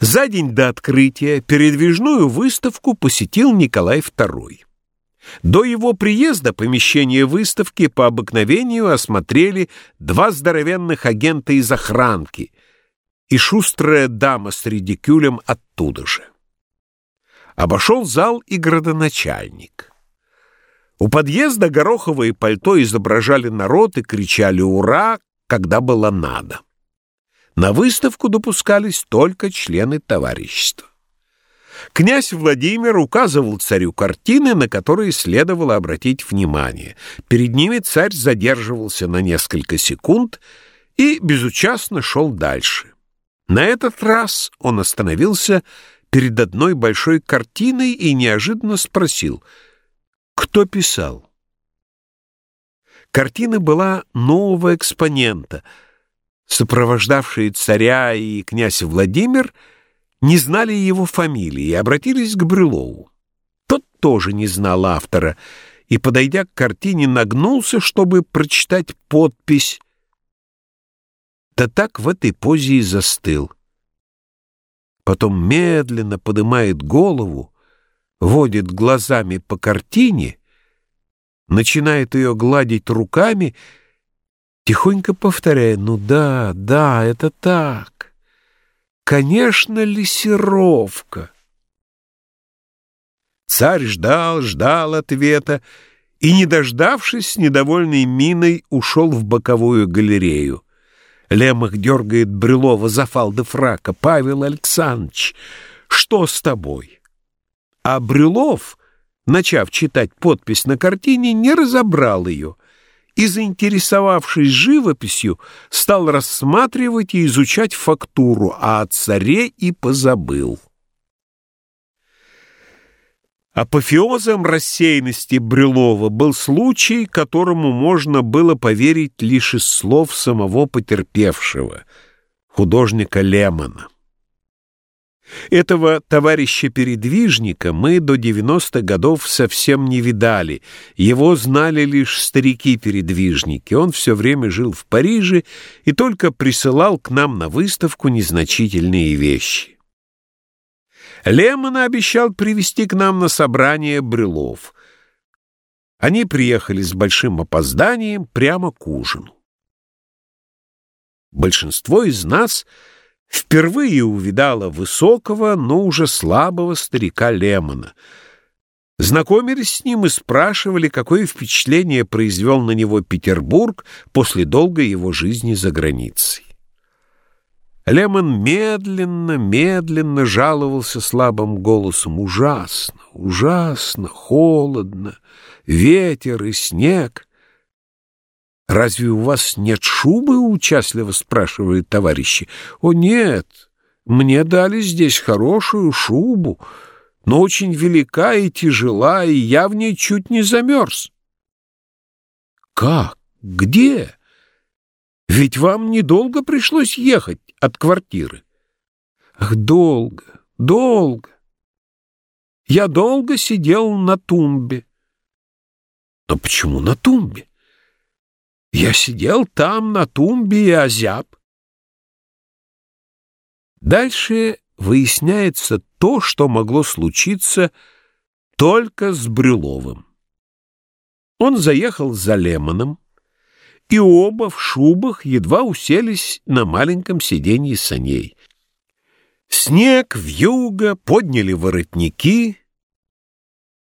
За день до открытия передвижную выставку посетил Николай II. До его приезда помещение выставки по обыкновению осмотрели два здоровенных агента из охранки и шустрая дама с редикюлем оттуда же. Обошел зал и градоначальник. У подъезда гороховые пальто изображали народ и кричали «Ура!», когда было надо. На выставку допускались только члены товарищества. Князь Владимир указывал царю картины, на которые следовало обратить внимание. Перед ними царь задерживался на несколько секунд и безучастно шел дальше. На этот раз он остановился перед одной большой картиной и неожиданно спросил, кто писал. Картина была нового экспонента. Сопровождавшие царя и князь Владимир — не знали его фамилии и обратились к Брюлову. Тот тоже не знал автора и, подойдя к картине, нагнулся, чтобы прочитать подпись. Да так в этой позе и застыл. Потом медленно поднимает голову, водит глазами по картине, начинает ее гладить руками, тихонько повторяя «Ну да, да, это так». Конечно, лессировка. Царь ждал, ждал ответа и, не дождавшись, с недовольной миной ушел в боковую галерею. Лемах дергает Брюлова за фалды фрака. «Павел Александрович, что с тобой?» А Брюлов, начав читать подпись на картине, не разобрал ее — и, заинтересовавшись живописью, стал рассматривать и изучать фактуру, а о царе и позабыл. Апофеозом рассеянности Брюлова был случай, которому можно было поверить лишь из слов самого потерпевшего, художника Лемона. Этого товарища-передвижника мы до 90-х годов совсем не видали. Его знали лишь старики-передвижники. Он все время жил в Париже и только присылал к нам на выставку незначительные вещи. Лемон обещал привести к нам на собрание брюлов. Они приехали с большим опозданием прямо к ужину. Большинство из нас — впервые увидала высокого, но уже слабого старика Лемона. Знакомились с ним и спрашивали, какое впечатление произвел на него Петербург после долгой его жизни за границей. Лемон медленно, медленно жаловался слабым голосом. Ужасно, ужасно, холодно, ветер и снег — «Разве у вас нет шубы?» — участливо спрашивают товарищи. «О, нет, мне дали здесь хорошую шубу, но очень велика и тяжела, и я в ней чуть не замерз». «Как? Где? Ведь вам недолго пришлось ехать от квартиры». «Ах, долго, долго. Я долго сидел на тумбе». «Но почему на тумбе?» Я сидел там на тумбе и озяб. Дальше выясняется то, что могло случиться только с Брюловым. Он заехал за Лемоном, и оба в шубах едва уселись на маленьком сиденье саней. Снег, вьюга, подняли воротники —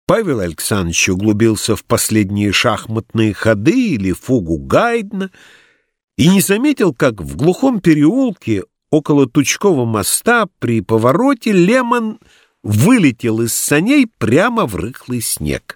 Павел Александрович углубился в последние шахматные ходы или фугу Гайдна и не заметил, как в глухом переулке около Тучкового моста при повороте Лемон вылетел из саней прямо в рыхлый снег.